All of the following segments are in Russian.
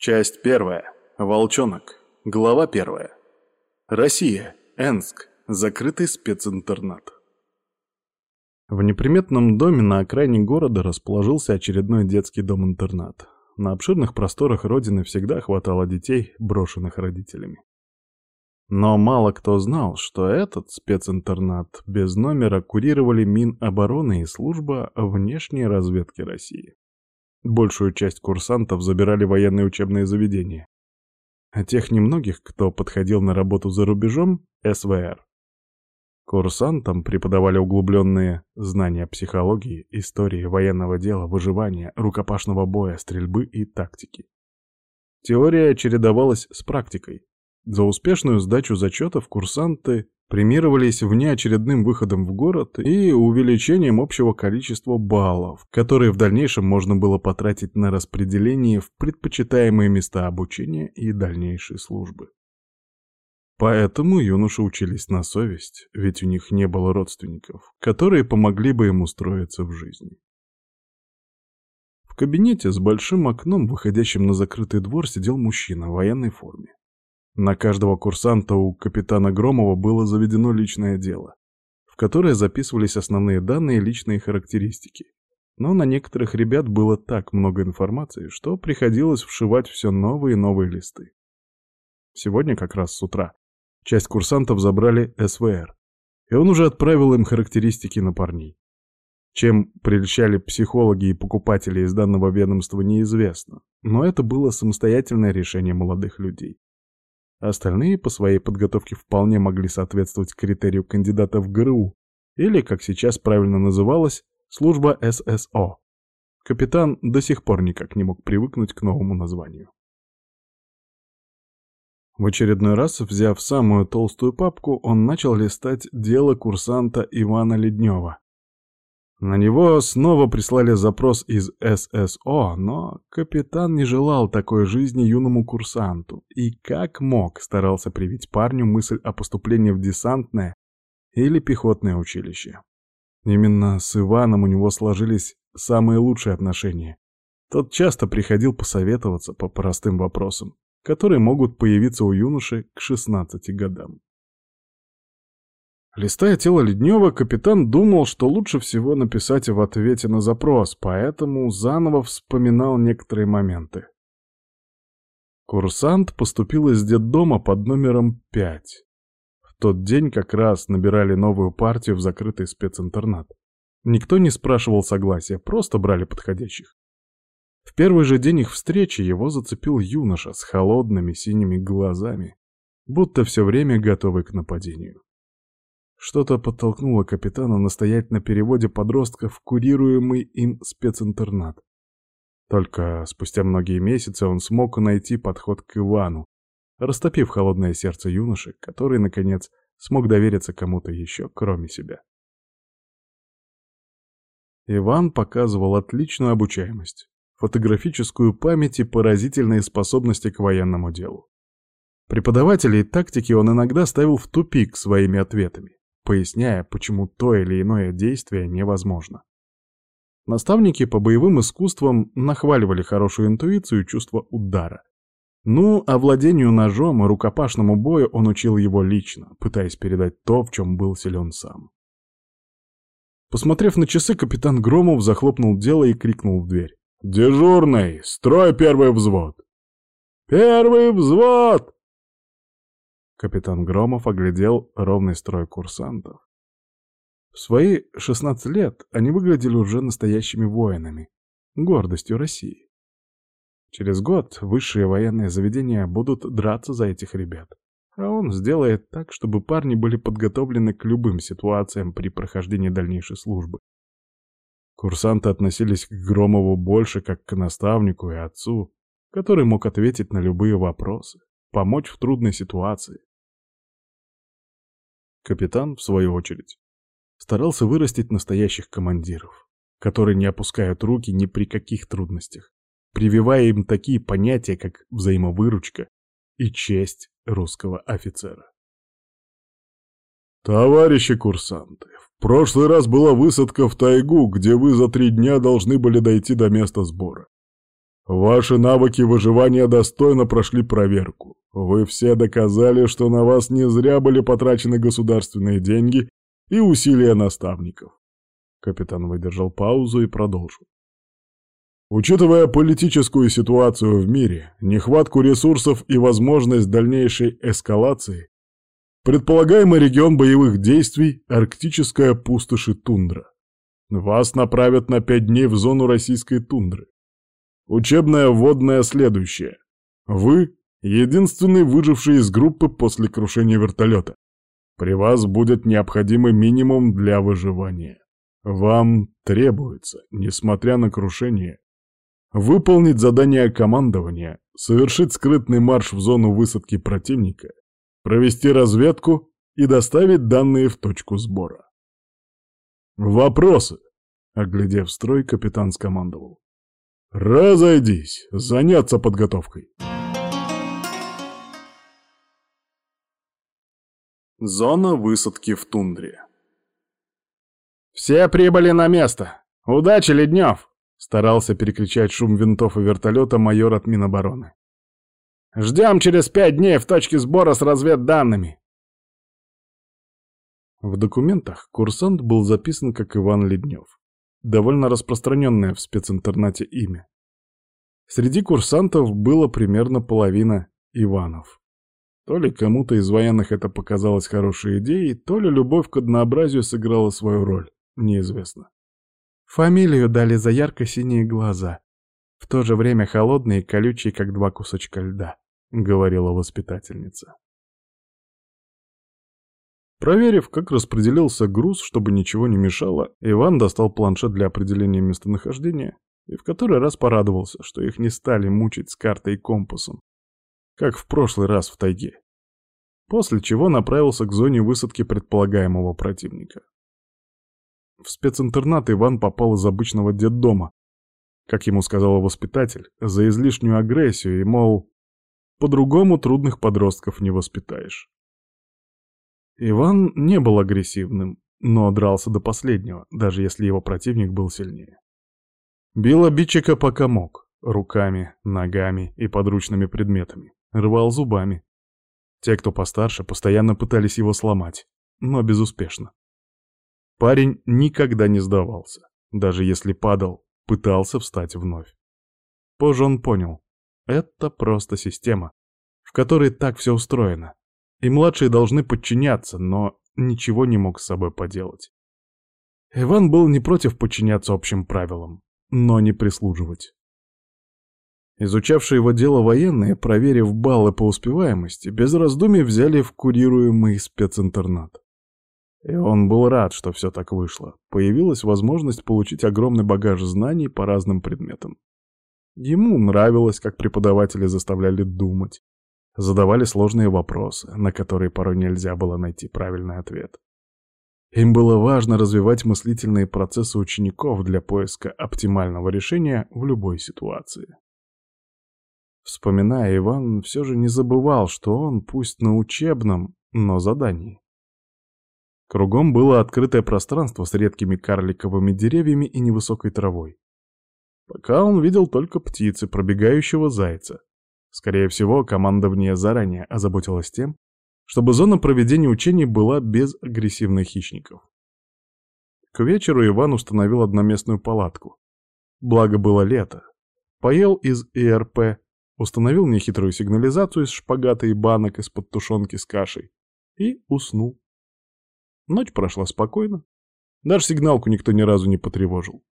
Часть первая. Волчонок. Глава первая. Россия. Энск. Закрытый специнтернат. В неприметном доме на окраине города расположился очередной детский дом-интернат. На обширных просторах родины всегда хватало детей, брошенных родителями. Но мало кто знал, что этот специнтернат без номера курировали Минобороны и служба внешней разведки России. Большую часть курсантов забирали военные учебные заведения. А тех немногих, кто подходил на работу за рубежом, СВР. Курсантам преподавали углубленные знания психологии, истории, военного дела, выживания, рукопашного боя, стрельбы и тактики. Теория чередовалась с практикой. За успешную сдачу зачетов курсанты премировались внеочередным выходом в город и увеличением общего количества баллов, которые в дальнейшем можно было потратить на распределение в предпочитаемые места обучения и дальнейшей службы. Поэтому юноши учились на совесть, ведь у них не было родственников, которые помогли бы им устроиться в жизни. В кабинете с большим окном, выходящим на закрытый двор, сидел мужчина в военной форме. На каждого курсанта у капитана Громова было заведено личное дело, в которое записывались основные данные и личные характеристики. Но на некоторых ребят было так много информации, что приходилось вшивать все новые и новые листы. Сегодня как раз с утра часть курсантов забрали СВР, и он уже отправил им характеристики на парней. Чем прельщали психологи и покупатели из данного ведомства, неизвестно, но это было самостоятельное решение молодых людей. Остальные по своей подготовке вполне могли соответствовать критерию кандидата в ГРУ, или, как сейчас правильно называлась, служба ССО. Капитан до сих пор никак не мог привыкнуть к новому названию. В очередной раз, взяв самую толстую папку, он начал листать дело курсанта Ивана Леднева, на него снова прислали запрос из ССО, но капитан не желал такой жизни юному курсанту и как мог старался привить парню мысль о поступлении в десантное или пехотное училище. Именно с Иваном у него сложились самые лучшие отношения. Тот часто приходил посоветоваться по простым вопросам, которые могут появиться у юноши к 16 годам. Листая тело Леднева, капитан думал, что лучше всего написать в ответе на запрос, поэтому заново вспоминал некоторые моменты. Курсант поступил из детдома под номером 5. В тот день как раз набирали новую партию в закрытый специнтернат. Никто не спрашивал согласия, просто брали подходящих. В первый же день их встречи его зацепил юноша с холодными синими глазами, будто все время готовый к нападению. Что-то подтолкнуло капитана настоять на переводе подростка в курируемый им специнтернат. Только спустя многие месяцы он смог найти подход к Ивану, растопив холодное сердце юноши, который, наконец, смог довериться кому-то еще, кроме себя. Иван показывал отличную обучаемость, фотографическую память и поразительные способности к военному делу. Преподавателей тактики он иногда ставил в тупик своими ответами поясняя, почему то или иное действие невозможно. Наставники по боевым искусствам нахваливали хорошую интуицию и чувство удара. Ну, а владению ножом и рукопашному бою он учил его лично, пытаясь передать то, в чем был силен сам. Посмотрев на часы, капитан Громов захлопнул дело и крикнул в дверь. «Дежурный! Строй первый взвод!» «Первый взвод!» Капитан Громов оглядел ровный строй курсантов. В свои 16 лет они выглядели уже настоящими воинами, гордостью России. Через год высшие военные заведения будут драться за этих ребят, а он сделает так, чтобы парни были подготовлены к любым ситуациям при прохождении дальнейшей службы. Курсанты относились к Громову больше как к наставнику и отцу, который мог ответить на любые вопросы, помочь в трудной ситуации, Капитан, в свою очередь, старался вырастить настоящих командиров, которые не опускают руки ни при каких трудностях, прививая им такие понятия, как взаимовыручка и честь русского офицера. «Товарищи курсанты, в прошлый раз была высадка в тайгу, где вы за три дня должны были дойти до места сбора. Ваши навыки выживания достойно прошли проверку. Вы все доказали, что на вас не зря были потрачены государственные деньги и усилия наставников. Капитан выдержал паузу и продолжил. Учитывая политическую ситуацию в мире, нехватку ресурсов и возможность дальнейшей эскалации, предполагаемый регион боевых действий – арктическая пустошь тундра. Вас направят на пять дней в зону российской тундры. Учебная вводная следующая. Вы — единственный выживший из группы после крушения вертолета. При вас будет необходимый минимум для выживания. Вам требуется, несмотря на крушение, выполнить задание командования, совершить скрытный марш в зону высадки противника, провести разведку и доставить данные в точку сбора. «Вопросы?» — оглядев строй, капитан скомандовал. «Разойдись! Заняться подготовкой!» Зона высадки в тундре «Все прибыли на место! Удачи, Леднев!» Старался перекричать шум винтов и вертолета майор от Минобороны. «Ждем через пять дней в точке сбора с разведданными!» В документах курсант был записан как Иван Леднев довольно распространенное в специнтернате имя. Среди курсантов было примерно половина Иванов. То ли кому-то из военных это показалось хорошей идеей, то ли любовь к однообразию сыграла свою роль, неизвестно. Фамилию дали за ярко-синие глаза, в то же время холодные и колючие, как два кусочка льда, — говорила воспитательница. Проверив, как распределился груз, чтобы ничего не мешало, Иван достал планшет для определения местонахождения и в который раз порадовался, что их не стали мучить с картой и компасом, как в прошлый раз в тайге. После чего направился к зоне высадки предполагаемого противника. В специнтернат Иван попал из обычного детдома, как ему сказал воспитатель, за излишнюю агрессию и, мол, по-другому трудных подростков не воспитаешь. Иван не был агрессивным, но дрался до последнего, даже если его противник был сильнее. Бил обидчика пока мог, руками, ногами и подручными предметами, рвал зубами. Те, кто постарше, постоянно пытались его сломать, но безуспешно. Парень никогда не сдавался, даже если падал, пытался встать вновь. Позже он понял, это просто система, в которой так все устроено, и младшие должны подчиняться, но ничего не мог с собой поделать. Иван был не против подчиняться общим правилам, но не прислуживать. Изучавшие его дело военные, проверив баллы по успеваемости, без раздумий взяли в курируемый специнтернат. И он был рад, что все так вышло. Появилась возможность получить огромный багаж знаний по разным предметам. Ему нравилось, как преподаватели заставляли думать, задавали сложные вопросы, на которые порой нельзя было найти правильный ответ. Им было важно развивать мыслительные процессы учеников для поиска оптимального решения в любой ситуации. Вспоминая, Иван все же не забывал, что он, пусть на учебном, но задании. Кругом было открытое пространство с редкими карликовыми деревьями и невысокой травой. Пока он видел только птицы, пробегающего зайца, Скорее всего, командование заранее озаботилось тем, чтобы зона проведения учений была без агрессивных хищников. К вечеру Иван установил одноместную палатку. Благо было лето. Поел из ИРП, установил нехитрую сигнализацию из шпагата и банок из-под тушенки с кашей и уснул. Ночь прошла спокойно. Даже сигналку никто ни разу не потревожил.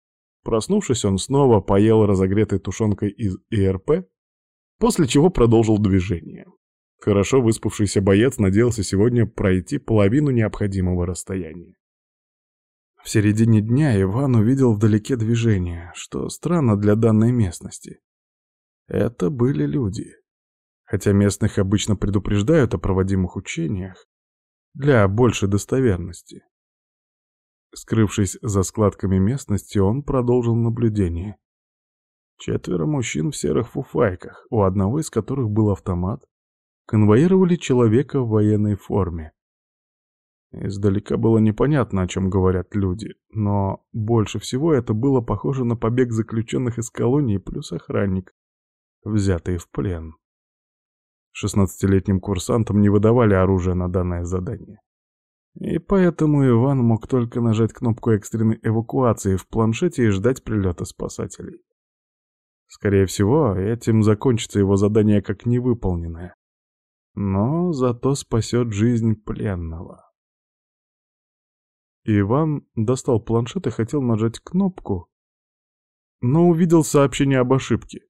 Проснувшись, он снова поел разогретой тушенкой из ИРП после чего продолжил движение. Хорошо выспавшийся боец надеялся сегодня пройти половину необходимого расстояния. В середине дня Иван увидел вдалеке движение, что странно для данной местности. Это были люди. Хотя местных обычно предупреждают о проводимых учениях для большей достоверности. Скрывшись за складками местности, он продолжил наблюдение. Четверо мужчин в серых фуфайках, у одного из которых был автомат, конвоировали человека в военной форме. Издалека было непонятно, о чем говорят люди, но больше всего это было похоже на побег заключенных из колонии плюс охранник, взятые в плен. Шестнадцатилетним курсантам не выдавали оружие на данное задание. И поэтому Иван мог только нажать кнопку экстренной эвакуации в планшете и ждать прилета спасателей. Скорее всего, этим закончится его задание как невыполненное. Но зато спасет жизнь пленного. Иван достал планшет и хотел нажать кнопку, но увидел сообщение об ошибке.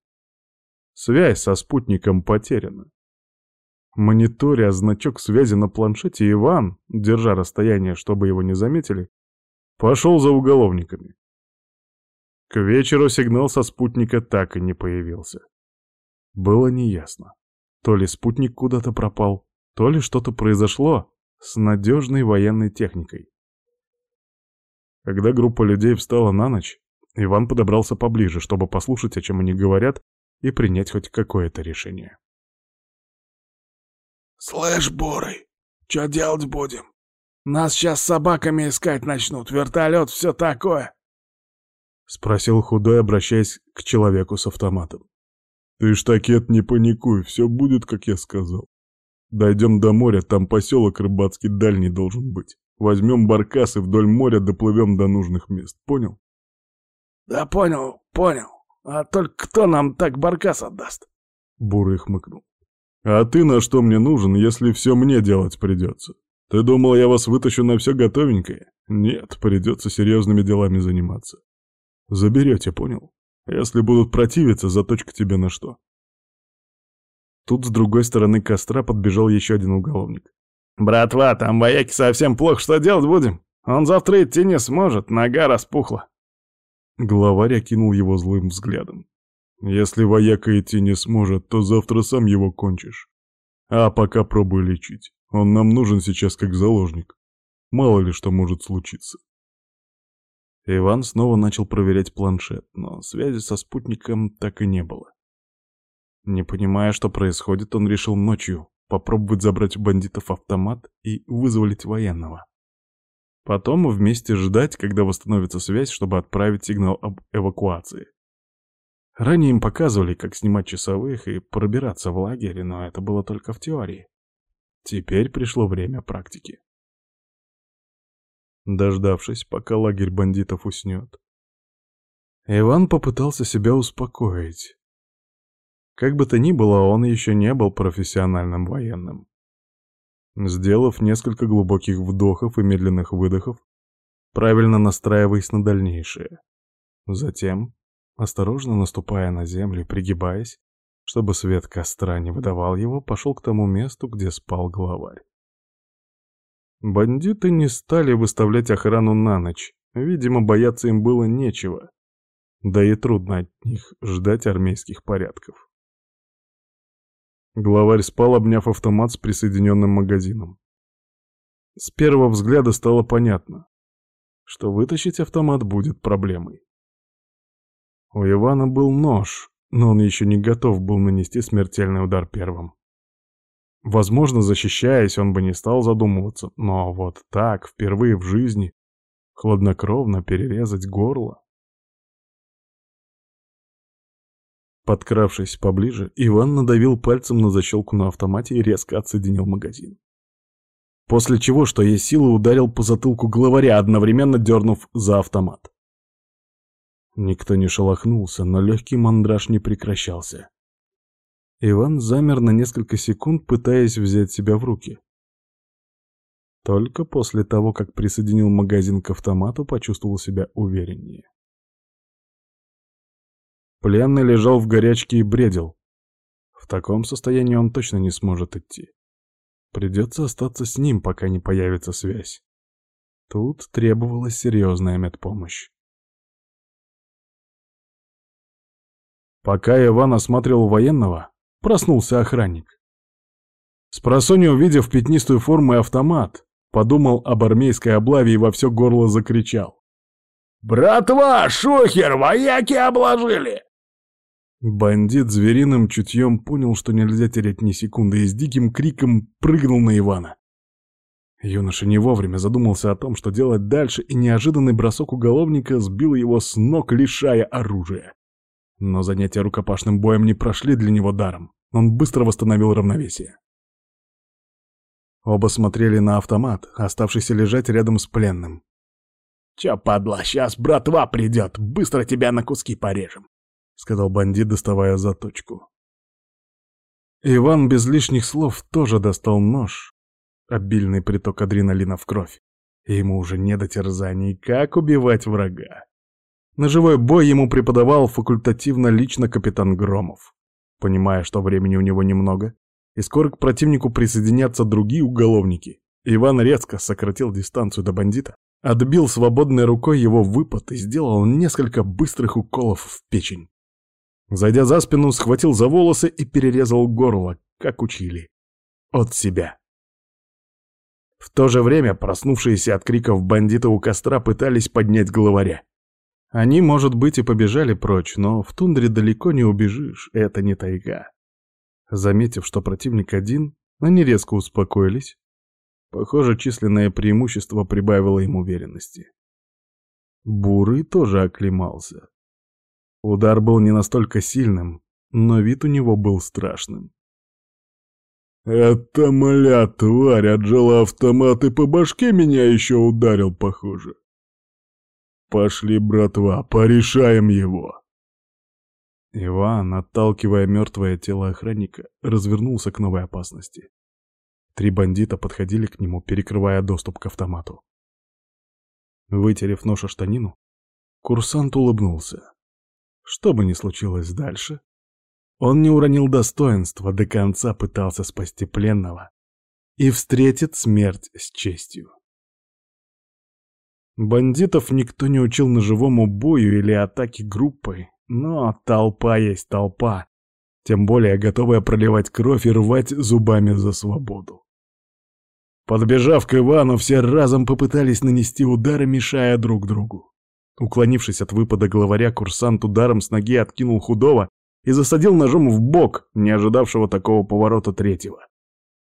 Связь со спутником потеряна. Мониторя значок связи на планшете, Иван, держа расстояние, чтобы его не заметили, пошел за уголовниками. К вечеру сигнал со спутника так и не появился. Было неясно. То ли спутник куда-то пропал, то ли что-то произошло с надежной военной техникой. Когда группа людей встала на ночь, Иван подобрался поближе, чтобы послушать, о чем они говорят, и принять хоть какое-то решение. «Слышь, Бурый, что делать будем? Нас сейчас собаками искать начнут, вертолет, все такое!» Спросил худой, обращаясь к человеку с автоматом. «Ты, штакет, не паникуй, все будет, как я сказал. Дойдем до моря, там поселок рыбацкий дальний должен быть. Возьмем баркас и вдоль моря доплывем до нужных мест, понял?» «Да понял, понял. А только кто нам так баркас отдаст?» Бурый хмыкнул. «А ты на что мне нужен, если все мне делать придется? Ты думал, я вас вытащу на все готовенькое? Нет, придется серьезными делами заниматься. Заберете, понял? Если будут противиться, заточка тебе на что?» Тут с другой стороны костра подбежал еще один уголовник. «Братва, там вояки совсем плохо, что делать будем? Он завтра идти не сможет, нога распухла». Главарь окинул его злым взглядом. Если вояка идти не сможет, то завтра сам его кончишь. А пока пробуй лечить. Он нам нужен сейчас как заложник. Мало ли что может случиться. Иван снова начал проверять планшет, но связи со спутником так и не было. Не понимая, что происходит, он решил ночью попробовать забрать у бандитов автомат и вызволить военного. Потом вместе ждать, когда восстановится связь, чтобы отправить сигнал об эвакуации. Ранее им показывали, как снимать часовых и пробираться в лагере, но это было только в теории. Теперь пришло время практики. Дождавшись, пока лагерь бандитов уснет, Иван попытался себя успокоить. Как бы то ни было, он еще не был профессиональным военным. Сделав несколько глубоких вдохов и медленных выдохов, правильно настраиваясь на дальнейшее. Затем Осторожно наступая на землю и пригибаясь, чтобы свет костра не выдавал его, пошел к тому месту, где спал главарь. Бандиты не стали выставлять охрану на ночь, видимо, бояться им было нечего, да и трудно от них ждать армейских порядков. Главарь спал, обняв автомат с присоединенным магазином. С первого взгляда стало понятно, что вытащить автомат будет проблемой. У Ивана был нож, но он еще не готов был нанести смертельный удар первым. Возможно, защищаясь, он бы не стал задумываться, но вот так, впервые в жизни, хладнокровно перерезать горло. Подкравшись поближе, Иван надавил пальцем на защелку на автомате и резко отсоединил магазин. После чего, что есть силы, ударил по затылку главаря, одновременно дернув за автомат. Никто не шелохнулся, но легкий мандраж не прекращался. Иван замер на несколько секунд, пытаясь взять себя в руки. Только после того, как присоединил магазин к автомату, почувствовал себя увереннее. Пленный лежал в горячке и бредил. В таком состоянии он точно не сможет идти. Придется остаться с ним, пока не появится связь. Тут требовалась серьезная медпомощь. Пока Иван осматривал военного, проснулся охранник. Спросонья, увидев пятнистую форму и автомат, подумал об армейской облаве и во все горло закричал. «Братва, шухер, вояки обложили!» Бандит звериным чутьем понял, что нельзя терять ни секунды, и с диким криком прыгнул на Ивана. Юноша не вовремя задумался о том, что делать дальше, и неожиданный бросок уголовника сбил его с ног, лишая оружия. Но занятия рукопашным боем не прошли для него даром. Он быстро восстановил равновесие. Оба смотрели на автомат, оставшийся лежать рядом с пленным. «Чё, падла, сейчас братва придет, быстро тебя на куски порежем», — сказал бандит, доставая заточку. Иван без лишних слов тоже достал нож, обильный приток адреналина в кровь. Ему уже не до терзаний, как убивать врага. На живой бой ему преподавал факультативно лично капитан Громов. Понимая, что времени у него немного, и скоро к противнику присоединятся другие уголовники, Иван резко сократил дистанцию до бандита, отбил свободной рукой его выпад и сделал несколько быстрых уколов в печень. Зайдя за спину, схватил за волосы и перерезал горло, как учили. От себя. В то же время проснувшиеся от криков бандита у костра пытались поднять главаря. Они, может быть, и побежали прочь, но в тундре далеко не убежишь, это не тайга. Заметив, что противник один, они резко успокоились. Похоже, численное преимущество прибавило им уверенности. Бурый тоже оклемался. Удар был не настолько сильным, но вид у него был страшным. «Это мля, тварь, отжала автомат и по башке меня еще ударил, похоже. Пошли, братва, порешаем его!» Иван, отталкивая мертвое тело охранника, развернулся к новой опасности. Три бандита подходили к нему, перекрывая доступ к автомату. Вытерев нож о штанину, курсант улыбнулся. Что бы ни случилось дальше, он не уронил достоинства, до конца пытался спасти пленного и встретит смерть с честью. Бандитов никто не учил ножевому бою или атаке группой, но толпа есть толпа, тем более готовая проливать кровь и рвать зубами за свободу. Подбежав к Ивану, все разом попытались нанести удары, мешая друг другу. Уклонившись от выпада главаря, курсант ударом с ноги откинул худого и засадил ножом в бок, не ожидавшего такого поворота третьего.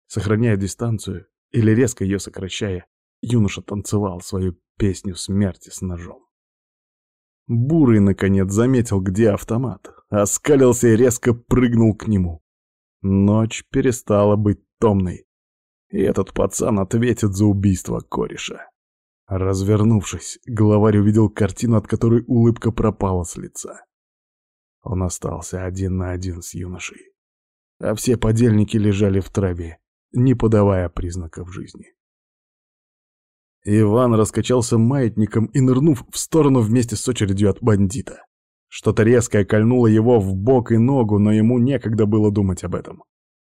Сохраняя дистанцию или резко ее сокращая, юноша танцевал свою песню смерти с ножом. Бурый, наконец, заметил, где автомат, оскалился и резко прыгнул к нему. Ночь перестала быть томной, и этот пацан ответит за убийство кореша. Развернувшись, главарь увидел картину, от которой улыбка пропала с лица. Он остался один на один с юношей. А все подельники лежали в траве, не подавая признаков жизни. Иван раскачался маятником и, нырнув в сторону вместе с очередью от бандита. Что-то резкое кольнуло его в бок и ногу, но ему некогда было думать об этом.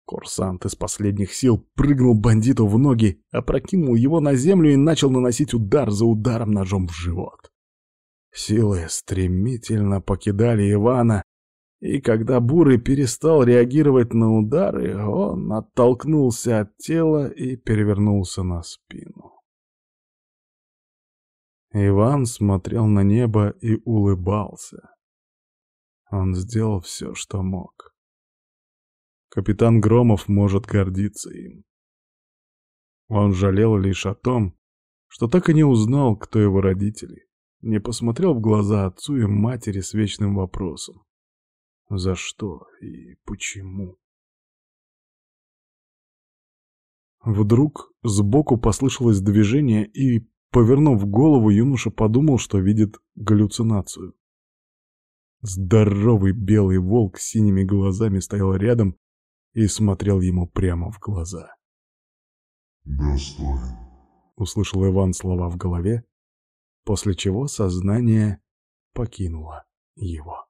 Курсант из последних сил прыгнул бандиту в ноги, опрокинул его на землю и начал наносить удар за ударом ножом в живот. Силы стремительно покидали Ивана, и когда Бурый перестал реагировать на удары, он оттолкнулся от тела и перевернулся на спину. Иван смотрел на небо и улыбался. Он сделал все, что мог. Капитан Громов может гордиться им. Он жалел лишь о том, что так и не узнал, кто его родители, не посмотрел в глаза отцу и матери с вечным вопросом. За что и почему? Вдруг сбоку послышалось движение, и, повернув голову, юноша подумал, что видит галлюцинацию. Здоровый белый волк с синими глазами стоял рядом и смотрел ему прямо в глаза. «Достоин», — услышал Иван слова в голове, после чего сознание покинуло его.